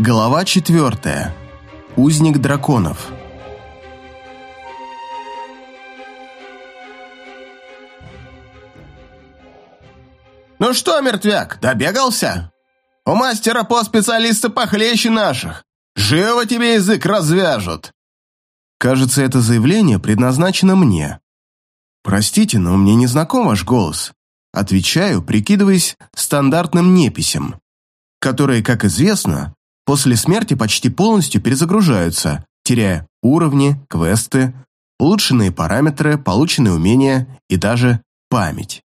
Глава четвертая. Узник драконов. «Ну что, мертвяк, добегался? У мастера по специалиста похлеще наших. Живо тебе язык развяжут!» Кажется, это заявление предназначено мне. Простите, но мне не знаком ваш голос. Отвечаю, прикидываясь стандартным неписем, которые, как известно, после смерти почти полностью перезагружаются, теряя уровни, квесты, улучшенные параметры, полученные умения и даже память.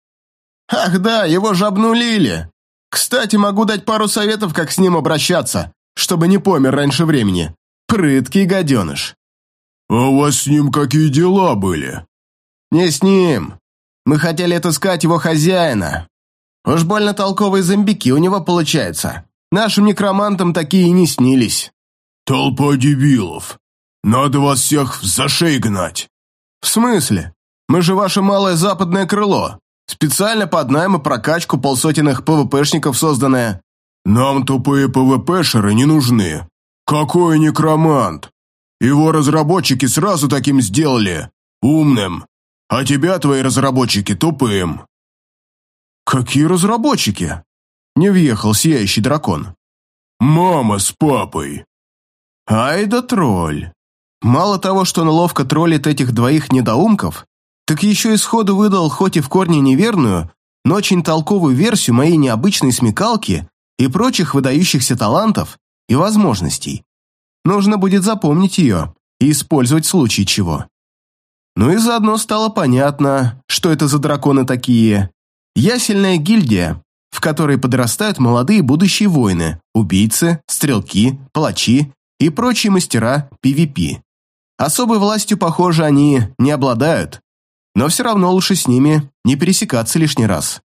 «Ах да, его же обнулили! Кстати, могу дать пару советов, как с ним обращаться, чтобы не помер раньше времени. Прыткий гаденыш!» «А у вас с ним какие дела были?» «Не с ним. Мы хотели отыскать его хозяина. Уж больно толковые зомбики у него получаются. Нашим некромантам такие и не снились». «Толпа дебилов. Надо вас всех за шеи гнать». «В смысле? Мы же ваше малое западное крыло. Специально под найм и прокачку полсотенных ПВПшников созданное». «Нам тупые ПВПшеры не нужны. Какой некромант? Его разработчики сразу таким сделали. Умным. А тебя твои разработчики тупым». «Какие разработчики?» Не въехал сияющий дракон. «Мама с папой». «Ай да тролль. Мало того, что он ловко троллит этих двоих недоумков, так еще и сходу выдал хоть и в корне неверную, но очень толковую версию моей необычной смекалки и прочих выдающихся талантов и возможностей. Нужно будет запомнить ее и использовать в случае чего. Ну и заодно стало понятно, что это за драконы такие. Ясельная гильдия, в которой подрастают молодые будущие воины, убийцы, стрелки, палачи и прочие мастера PvP. Особой властью, похоже, они не обладают, но все равно лучше с ними не пересекаться лишний раз.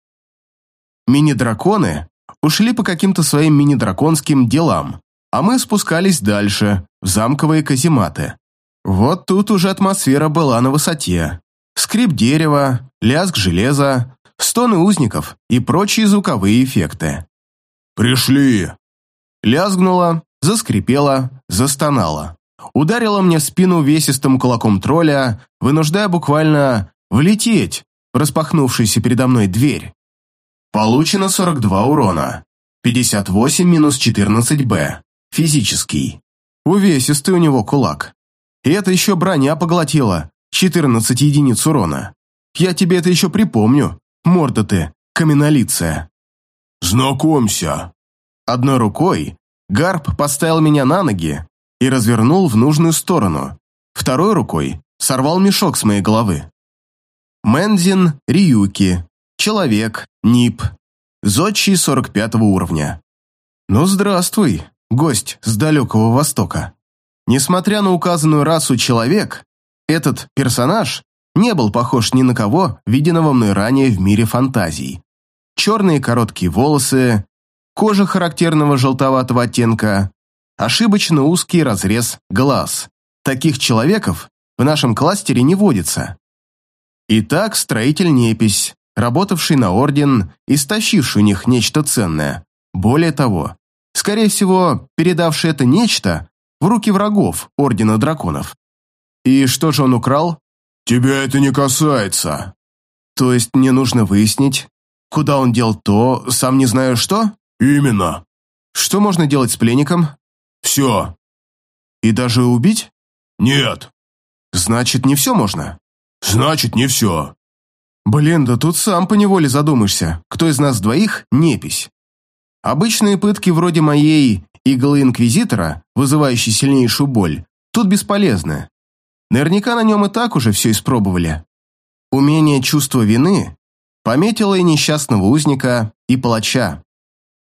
Мини-драконы ушли по каким-то своим мини-драконским делам, а мы спускались дальше, в замковые казематы. Вот тут уже атмосфера была на высоте. Скрип дерева, лязг железа, стоны узников и прочие звуковые эффекты. «Пришли!» Лязгнуло, заскрипело, застонало. Ударило мне в спину увесистым кулаком тролля, вынуждая буквально влететь в распахнувшуюся передо мной дверь. Получено 42 урона. 58 минус 14 Физический. Увесистый у него кулак. И это еще броня поглотила. 14 единиц урона. Я тебе это еще припомню. Морда ты, каменолицая. «Знакомься». Одной рукой Гарп поставил меня на ноги и развернул в нужную сторону. Второй рукой сорвал мешок с моей головы. Мэнзин Риюки. Человек. НИП. Зодчий 45 уровня. Ну, здравствуй, гость с далекого востока. Несмотря на указанную расу человек, этот персонаж не был похож ни на кого, виденного мной ранее в мире фантазий. Черные короткие волосы, кожа характерного желтоватого оттенка, ошибочно узкий разрез глаз. Таких человеков в нашем кластере не водится. Итак, строитель-непись, работавший на орден и стащивший у них нечто ценное. Более того, скорее всего, передавший это нечто в руки врагов Ордена Драконов. И что же он украл? «Тебя это не касается». То есть мне нужно выяснить, куда он дел то, сам не знаю что? «Именно». Что можно делать с пленником? «Все». И даже убить? «Нет». Значит, не все можно? «Значит, не все». Блин, да тут сам поневоле задумаешься, кто из нас двоих – непись. Обычные пытки вроде моей иглы Инквизитора, вызывающей сильнейшую боль, тут бесполезны. Наверняка на нем и так уже все испробовали. Умение чувства вины пометило и несчастного узника, и палача.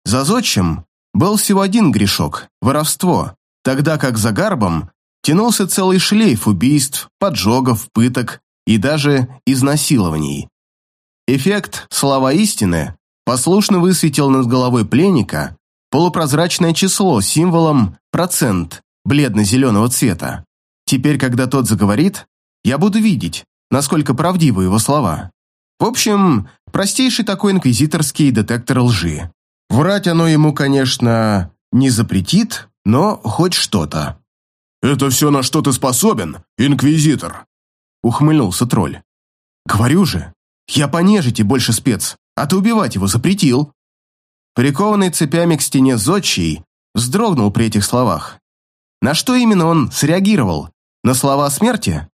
За зодчим был всего один грешок – воровство, тогда как за гарбом тянулся целый шлейф убийств, поджогов, пыток и даже изнасилований. Эффект «Слова истины» послушно высветил над головой пленника полупрозрачное число с символом «процент» бледно-зеленого цвета. Теперь, когда тот заговорит, я буду видеть, насколько правдивы его слова. В общем, простейший такой инквизиторский детектор лжи. Врать оно ему, конечно, не запретит, но хоть что-то. «Это все, на что ты способен, инквизитор?» Ухмыльнулся тролль. «Говорю же, я по нежити больше спец, а ты убивать его запретил». Прикованный цепями к стене зодчий вздрогнул при этих словах. На что именно он среагировал? На слова о смерти?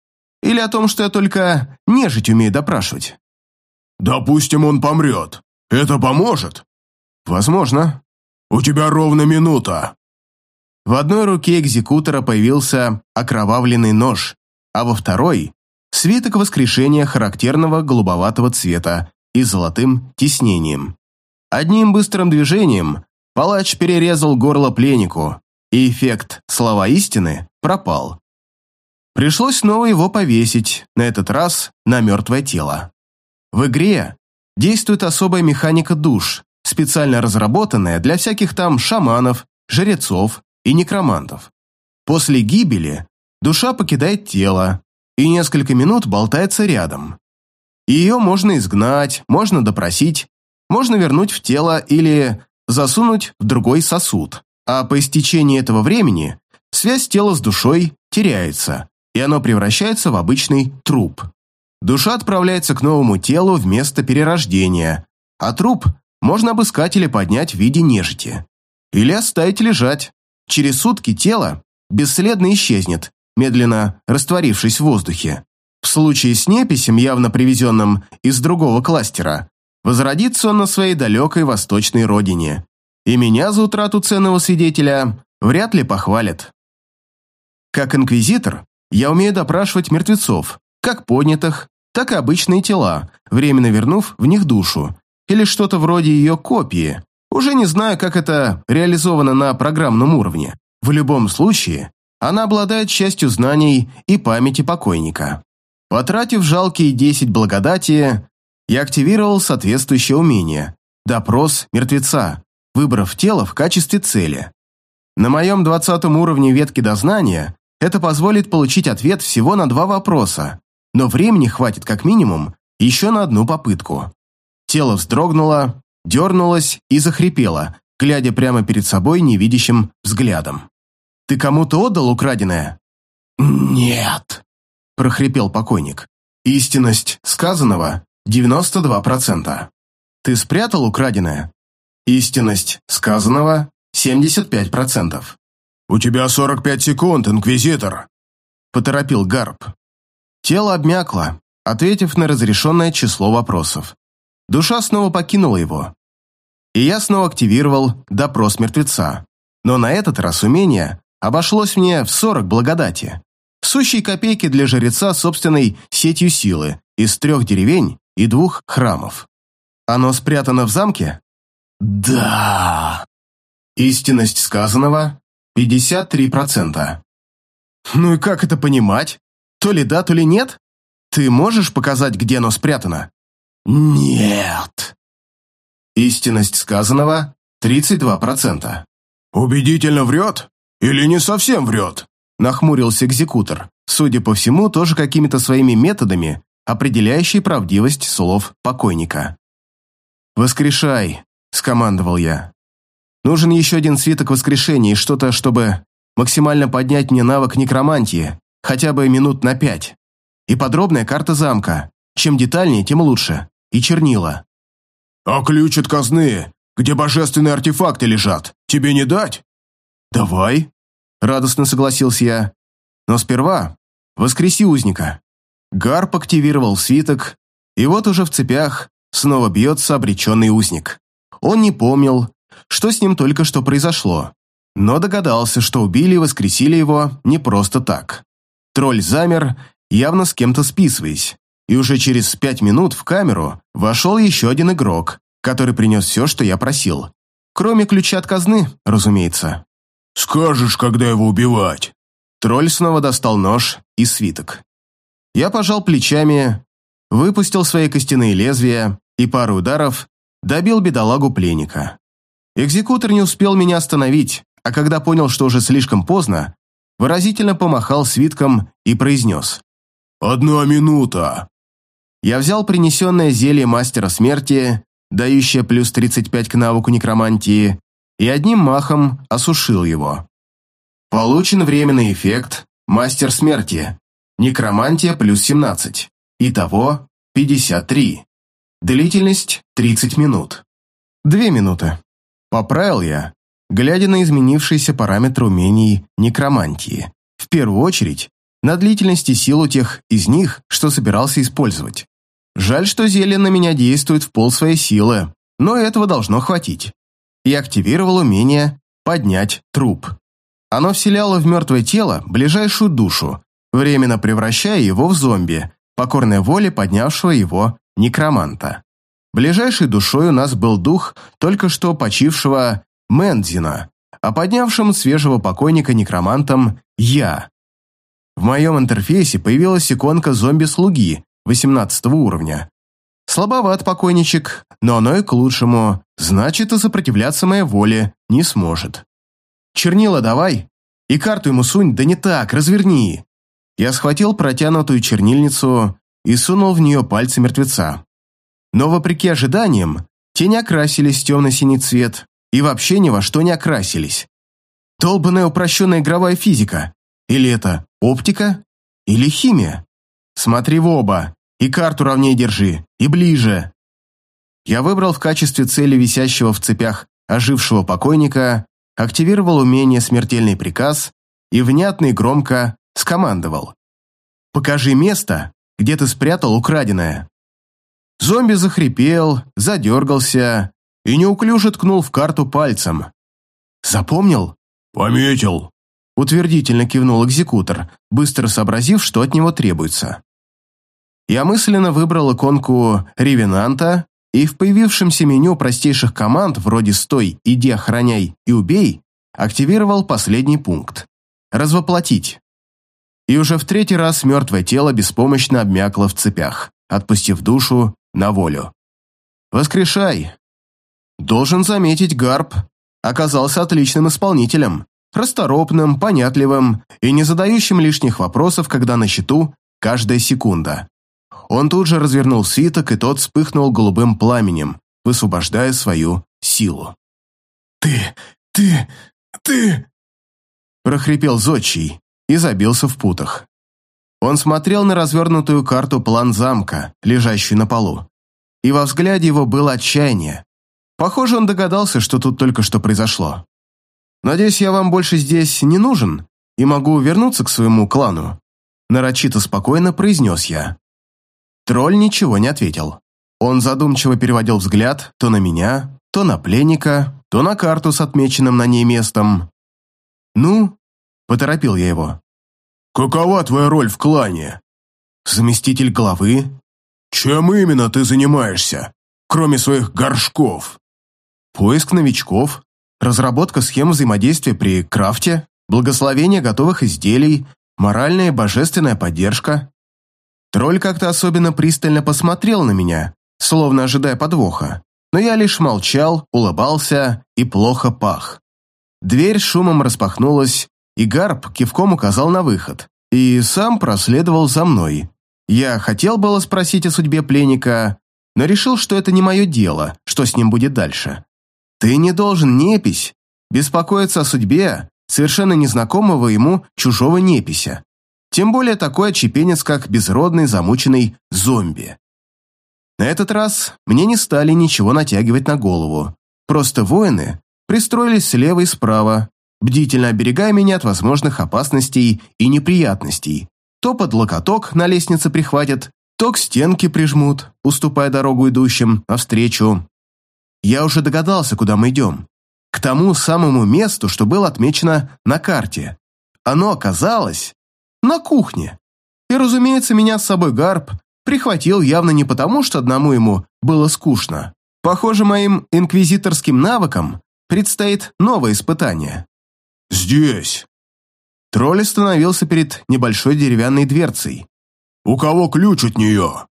Или о том, что я только нежить умею допрашивать? «Допустим, он помрет. Это поможет?» «Возможно». «У тебя ровно минута». В одной руке экзекутора появился окровавленный нож, а во второй – свиток воскрешения характерного голубоватого цвета и золотым тиснением. Одним быстрым движением палач перерезал горло пленнику, и эффект «слова истины» пропал. Пришлось снова его повесить, на этот раз на мертвое тело. В игре действует особая механика душ, специально разработанная для всяких там шаманов, жрецов и некромантов. После гибели душа покидает тело и несколько минут болтается рядом. Ее можно изгнать, можно допросить, можно вернуть в тело или засунуть в другой сосуд. А по истечении этого времени связь тела с душой теряется, и оно превращается в обычный труп. Душа отправляется к новому телу вместо перерождения, а труп можно обыскать или поднять в виде нежити. Или оставить лежать. Через сутки тело бесследно исчезнет, медленно растворившись в воздухе. В случае с неписем, явно привезенным из другого кластера, возродится он на своей далекой восточной родине. И меня за утрату ценного свидетеля вряд ли похвалят. Как инквизитор, я умею допрашивать мертвецов, как поднятых, так и обычные тела, временно вернув в них душу, или что-то вроде ее копии. Уже не знаю, как это реализовано на программном уровне. В любом случае, она обладает частью знаний и памяти покойника. Потратив жалкие 10 благодати, я активировал соответствующее умение – допрос мертвеца, выбрав тело в качестве цели. На моем 20 уровне ветки дознания это позволит получить ответ всего на два вопроса, но времени хватит как минимум еще на одну попытку. Тело вздрогнуло, дернулось и захрипело, глядя прямо перед собой невидящим взглядом. «Ты кому-то отдал украденное?» «Нет», – прохрипел покойник. «Истинность сказанного – 92%. Ты спрятал украденное?» «Истинность сказанного – 75%. «У тебя 45 секунд, Инквизитор», – поторопил Гарп. Тело обмякло, ответив на разрешенное число вопросов. Душа снова покинула его. И я снова активировал допрос мертвеца. Но на этот раз умение обошлось мне в 40 благодати. Сущие копейки для жреца собственной сетью силы из трех деревень и двух храмов. Оно спрятано в замке? Да. Истинность сказанного – 53%. Ну и как это понимать? То ли да, то ли нет? Ты можешь показать, где оно спрятано? Нет. Истинность сказанного – 32%. Убедительно врет? Или не совсем врет? Нахмурился экзекутор, судя по всему, тоже какими-то своими методами, определяющий правдивость слов покойника. «Воскрешай», – скомандовал я. «Нужен еще один свиток воскрешения и что-то, чтобы максимально поднять мне навык некромантии, хотя бы минут на пять. И подробная карта замка. Чем детальнее, тем лучше. И чернила. «А ключ от казны, где божественные артефакты лежат, тебе не дать?» «Давай», — радостно согласился я. «Но сперва воскреси узника». Гарп активировал свиток, и вот уже в цепях снова бьется обреченный узник. Он не помнил, что с ним только что произошло, но догадался, что убили и воскресили его не просто так. Тролль замер, явно с кем-то списываясь, и уже через пять минут в камеру вошел еще один игрок, который принес все, что я просил. Кроме ключа от казны, разумеется. «Скажешь, когда его убивать?» Тролль снова достал нож и свиток. Я пожал плечами, выпустил свои костяные лезвия и пару ударов добил бедолагу пленника. Экзекутор не успел меня остановить, а когда понял, что уже слишком поздно, выразительно помахал свитком и произнес. «Одна минута!» Я взял принесенное зелье мастера смерти, дающее плюс 35 к навыку некромантии, и одним махом осушил его. Получен временный эффект «Мастер смерти». Некромантия плюс 17. Итого 53. Длительность 30 минут. Две минуты. Поправил я, глядя на изменившиеся параметры умений некромантии. В первую очередь, на длительность и силу тех из них, что собирался использовать. Жаль, что зелье на меня действует в пол своей силы, но этого должно хватить. И активировал умение «поднять труп». Оно вселяло в мертвое тело ближайшую душу, временно превращая его в зомби, покорной воле поднявшего его некроманта. Ближайшей душой у нас был дух только что почившего Мендзина, а поднявшим свежего покойника некромантом я. В моем интерфейсе появилась иконка зомби-слуги 18 уровня. Слабоват покойничек, но оно и к лучшему, значит и сопротивляться моей воле не сможет. Чернила давай и карту ему сунь, да не так, разверни. Я схватил протянутую чернильницу и сунул в нее пальцы мертвеца. Но, вопреки ожиданиям, те не окрасились в темно-синий цвет и вообще ни во что не окрасились. Долбанная упрощенная игровая физика. Или это оптика? Или химия? Смотри в оба, и карту ровнее держи, и ближе. Я выбрал в качестве цели висящего в цепях ожившего покойника, активировал умение «Смертельный приказ» и внятно и громко скомандовал. «Покажи место, где ты спрятал украденное». Зомби захрипел, задергался и неуклюже ткнул в карту пальцем. «Запомнил?» «Пометил», — утвердительно кивнул экзекутор, быстро сообразив, что от него требуется. Я мысленно выбрал иконку «Ревенанта» и в появившемся меню простейших команд вроде «Стой», «Иди, охраняй» и «Убей» активировал последний пункт «Развоплотить». И уже в третий раз мертвое тело беспомощно обмякло в цепях, отпустив душу на волю. «Воскрешай!» Должен заметить, Гарп оказался отличным исполнителем, расторопным, понятливым и не задающим лишних вопросов, когда на счету каждая секунда. Он тут же развернул свиток, и тот вспыхнул голубым пламенем, высвобождая свою силу. «Ты, ты, ты...» прохрипел Зодчий и забился в путах. Он смотрел на развернутую карту план замка, лежащую на полу, и во взгляде его было отчаяние. Похоже, он догадался, что тут только что произошло. «Надеюсь, я вам больше здесь не нужен и могу вернуться к своему клану», нарочито спокойно произнес я. Тролль ничего не ответил. Он задумчиво переводил взгляд то на меня, то на пленника, то на карту с отмеченным на ней местом. «Ну?» – поторопил я его. «Какова твоя роль в клане?» «Заместитель главы». «Чем именно ты занимаешься, кроме своих горшков?» «Поиск новичков, разработка схем взаимодействия при крафте, благословение готовых изделий, моральная и божественная поддержка». Тролль как-то особенно пристально посмотрел на меня, словно ожидая подвоха, но я лишь молчал, улыбался и плохо пах. Дверь шумом распахнулась, и Гарп кивком указал на выход, и сам проследовал за мной. Я хотел было спросить о судьбе пленника, но решил, что это не мое дело, что с ним будет дальше. Ты не должен, непись, беспокоиться о судьбе совершенно незнакомого ему чужого непися. Тем более такой отчепенец, как безродный замученный зомби. На этот раз мне не стали ничего натягивать на голову. Просто воины пристроились слева и справа, бдительно оберегая меня от возможных опасностей и неприятностей. То под локоток на лестнице прихватят, то к стенке прижмут, уступая дорогу идущим навстречу. Я уже догадался, куда мы идем. К тому самому месту, что было отмечено на карте. Оно оказалось на кухне. И, разумеется, меня с собой Гарп прихватил явно не потому, что одному ему было скучно. Похоже, моим инквизиторским навыкам предстоит новое испытание. «Здесь!» Тролль остановился перед небольшой деревянной дверцей. «У кого ключ от нее?»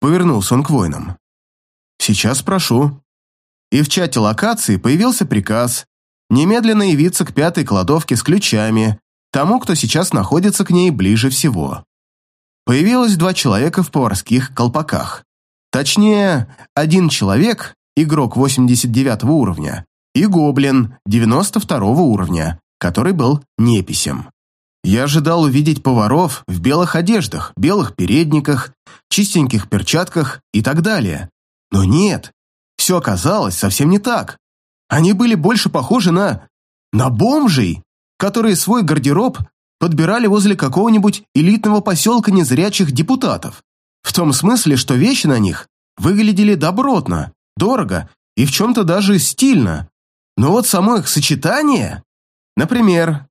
Повернулся он к воинам. «Сейчас прошу». И в чате локации появился приказ немедленно явиться к пятой кладовке с ключами, тому, кто сейчас находится к ней ближе всего. Появилось два человека в поварских колпаках. Точнее, один человек, игрок 89 уровня, и гоблин 92 уровня, который был неписем. Я ожидал увидеть поваров в белых одеждах, белых передниках, чистеньких перчатках и так далее. Но нет, все оказалось совсем не так. Они были больше похожи на... на бомжей, которые свой гардероб подбирали возле какого-нибудь элитного поселка незрячих депутатов. В том смысле, что вещи на них выглядели добротно, дорого и в чем-то даже стильно. Но вот само их сочетание... Например,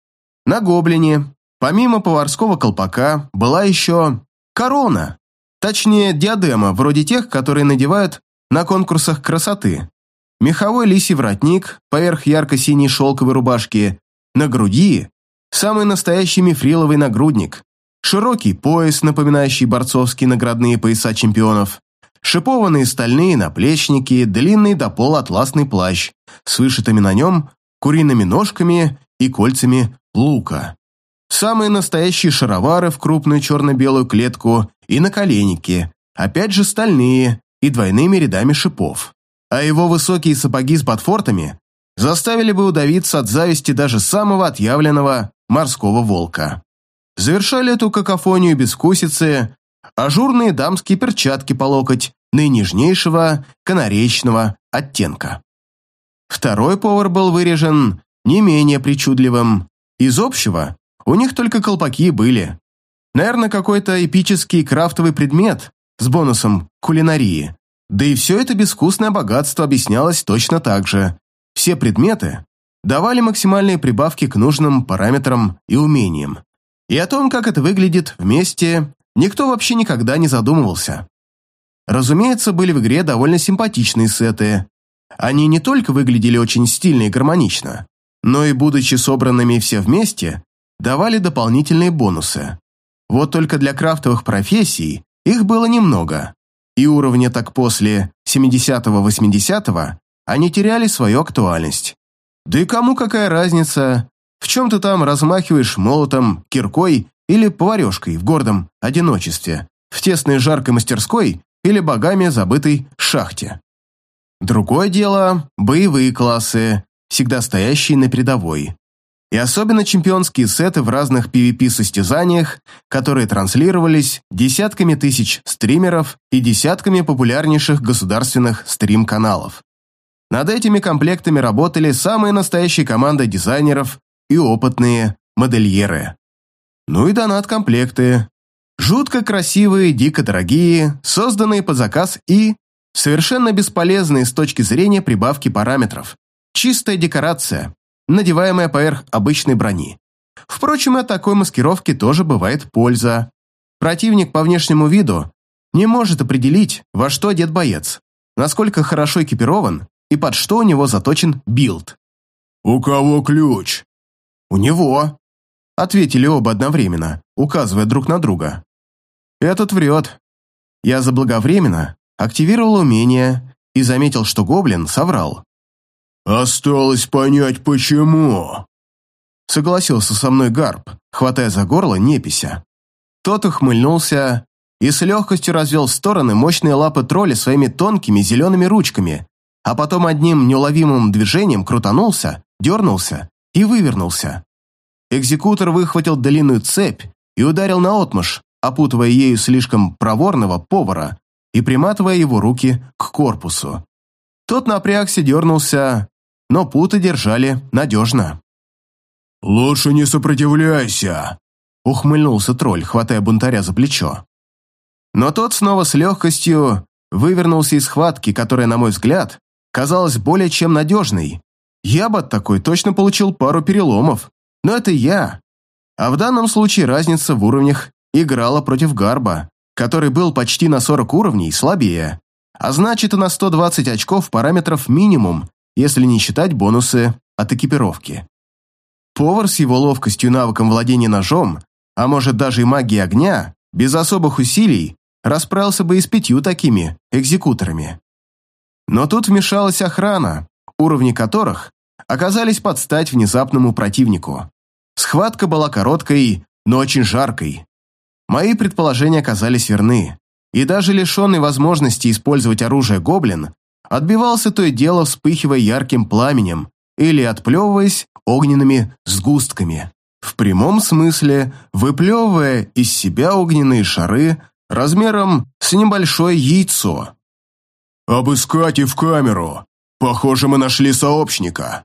на гоблине Помимо поварского колпака была еще корона, точнее диадема, вроде тех, которые надевают на конкурсах красоты. Меховой лисий воротник поверх ярко-синей шелковой рубашки, на груди самый настоящий мифриловый нагрудник, широкий пояс, напоминающий борцовские наградные пояса чемпионов, шипованные стальные наплечники, длинный до пола атласный плащ с вышитыми на нем куриными ножками и кольцами лука самые настоящие шаровары в крупную черно-белую клетку и наколенники, опять же стальные и двойными рядами шипов. А его высокие сапоги с ботфортами заставили бы удавиться от зависти даже самого отъявленного морского волка. Завершали эту какофонию бескусицы ажурные дамские перчатки по локоть наинежнейшего канареечного оттенка. Второй повар был вырежен не менее причудливым. Из общего у них только колпаки были. Наверное, какой-то эпический крафтовый предмет с бонусом кулинарии. Да и все это безвкусное богатство объяснялось точно так же. Все предметы давали максимальные прибавки к нужным параметрам и умениям. И о том, как это выглядит вместе, никто вообще никогда не задумывался. Разумеется, были в игре довольно симпатичные сеты. Они не только выглядели очень стильно и гармонично, но и, будучи собранными все вместе, давали дополнительные бонусы. Вот только для крафтовых профессий их было немного, и уровня так после 70-80 они теряли свою актуальность. Да и кому какая разница, в чем ты там размахиваешь молотом, киркой или поварешкой в гордом одиночестве, в тесной жаркой мастерской или богами забытой шахте. Другое дело – боевые классы, всегда стоящие на передовой и особенно чемпионские сеты в разных PvP-состязаниях, которые транслировались десятками тысяч стримеров и десятками популярнейших государственных стрим-каналов. Над этими комплектами работали самые настоящие команды дизайнеров и опытные модельеры. Ну и донат-комплекты. Жутко красивые, дико дорогие, созданные под заказ и совершенно бесполезные с точки зрения прибавки параметров. Чистая декорация, надеваемая поверх обычной брони. Впрочем, от такой маскировки тоже бывает польза. Противник по внешнему виду не может определить, во что одет боец, насколько хорошо экипирован и под что у него заточен билд. «У кого ключ?» «У него», — ответили оба одновременно, указывая друг на друга. «Этот врет. Я заблаговременно активировал умение и заметил, что гоблин соврал. «Осталось понять, почему», — согласился со мной Гарп, хватая за горло непися. Тот ухмыльнулся и с легкостью развел в стороны мощные лапы тролля своими тонкими зелеными ручками, а потом одним неуловимым движением крутанулся, дернулся и вывернулся. Экзекутор выхватил длинную цепь и ударил наотмашь, опутывая ею слишком проворного повара и приматывая его руки к корпусу. Тот напрягся, дернулся, но путы держали надежно. «Лучше не сопротивляйся», — ухмыльнулся тролль, хватая бунтаря за плечо. Но тот снова с легкостью вывернулся из схватки, которая, на мой взгляд, казалась более чем надежной. Я бы от такой точно получил пару переломов, но это я. А в данном случае разница в уровнях играла против Гарба, который был почти на 40 уровней слабее, а значит и на 120 очков параметров минимум, если не считать бонусы от экипировки. Повар с его ловкостью и навыком владения ножом, а может даже и магией огня, без особых усилий, расправился бы и с пятью такими экзекуторами. Но тут вмешалась охрана, уровни которых оказались под стать внезапному противнику. Схватка была короткой, но очень жаркой. Мои предположения оказались верны, и даже лишенный возможности использовать оружие гоблин Отбивался то и дело, вспыхивая ярким пламенем, или отплевываясь огненными сгустками. В прямом смысле выплевывая из себя огненные шары размером с небольшое яйцо. «Обыскать и в камеру! Похоже, мы нашли сообщника!»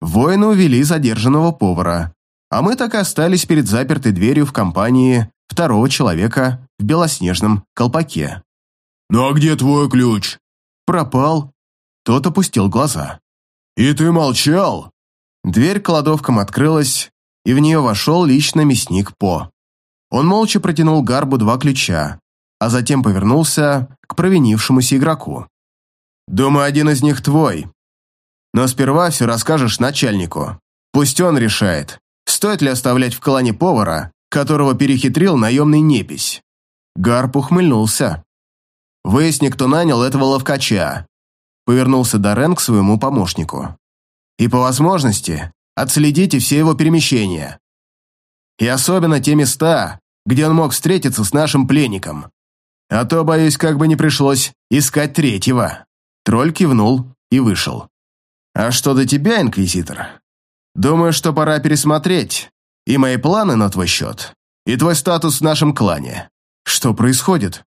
Воины увели задержанного повара, а мы так и остались перед запертой дверью в компании второго человека в белоснежном колпаке. «Ну а где твой ключ?» «Пропал». Тот опустил глаза. «И ты молчал?» Дверь кладовкам открылась, и в нее вошел лично мясник По. Он молча протянул Гарбу два ключа, а затем повернулся к провинившемуся игроку. «Думаю, один из них твой. Но сперва все расскажешь начальнику. Пусть он решает, стоит ли оставлять в клане повара, которого перехитрил наемный непись». Гарб ухмыльнулся. «Выясни, кто нанял этого ловкача», повернулся Дорен к своему помощнику. «И по возможности Отследите все его перемещения. И особенно те места, где он мог встретиться с нашим пленником. А то, боюсь, как бы не пришлось искать третьего». Тролль кивнул и вышел. «А что до тебя, Инквизитор? Думаю, что пора пересмотреть и мои планы на твой счет, и твой статус в нашем клане. Что происходит?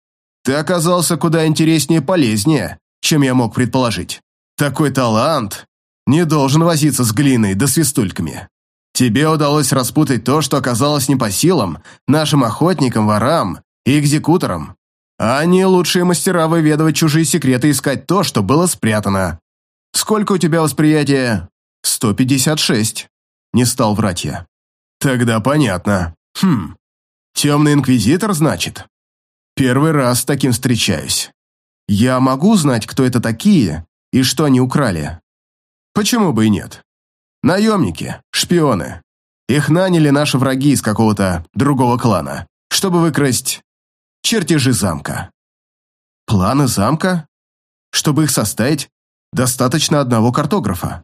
Ты оказался куда интереснее и полезнее, чем я мог предположить. Такой талант, не должен возиться с глиной да свистульками. Тебе удалось распутать то, что оказалось не по силам нашим охотникам, ворам и экзекуторам. А они лучшие мастера выведывать чужие секреты и искать то, что было спрятано. Сколько у тебя восприятия? 156. Не стал врать я. Тогда понятно. Хм. Темный инквизитор, значит? Первый раз с таким встречаюсь. Я могу знать, кто это такие и что они украли? Почему бы и нет? Наемники, шпионы. Их наняли наши враги из какого-то другого клана, чтобы выкрасть чертежи замка. Планы замка? Чтобы их составить, достаточно одного картографа.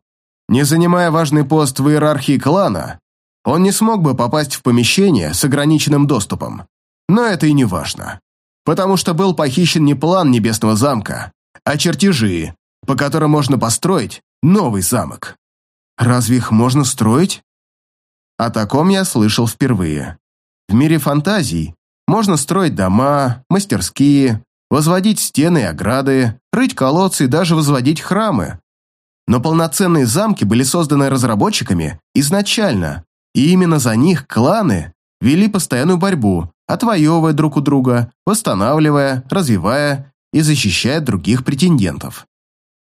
Не занимая важный пост в иерархии клана, он не смог бы попасть в помещение с ограниченным доступом. Но это и не важно. Потому что был похищен не план Небесного замка, а чертежи, по которым можно построить новый замок. Разве их можно строить? О таком я слышал впервые. В мире фантазий можно строить дома, мастерские, возводить стены и ограды, рыть колодцы и даже возводить храмы. Но полноценные замки были созданы разработчиками изначально, и именно за них кланы вели постоянную борьбу, отвоевывая друг у друга, восстанавливая, развивая и защищая других претендентов.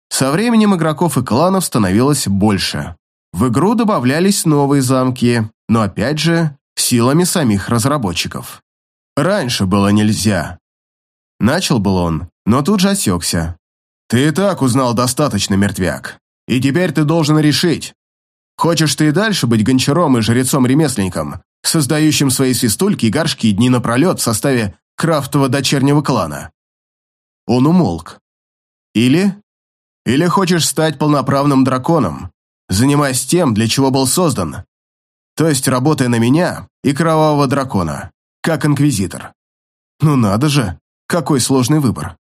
Со временем игроков и кланов становилось больше. В игру добавлялись новые замки, но опять же, силами самих разработчиков. Раньше было нельзя. Начал был он, но тут же осекся. Ты и так узнал достаточно, мертвяк. И теперь ты должен решить, хочешь ты и дальше быть гончаром и жрецом-ремесленником, создающим свои свистульки и горшки дни напролет в составе крафтового дочернего клана. Он умолк. Или или хочешь стать полноправным драконом, занимаясь тем, для чего был создан? То есть работая на меня и кровавого дракона, как инквизитор. Ну надо же, какой сложный выбор.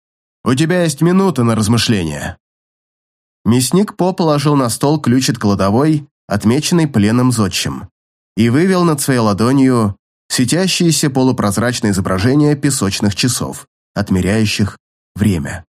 У тебя есть минута на размышление. Мясник По положил на стол ключ от кладовой, отмеченный пленным зодчим, и вывел над своей ладонью светящееся полупрозрачное изображение песочных часов, отмеряющих время.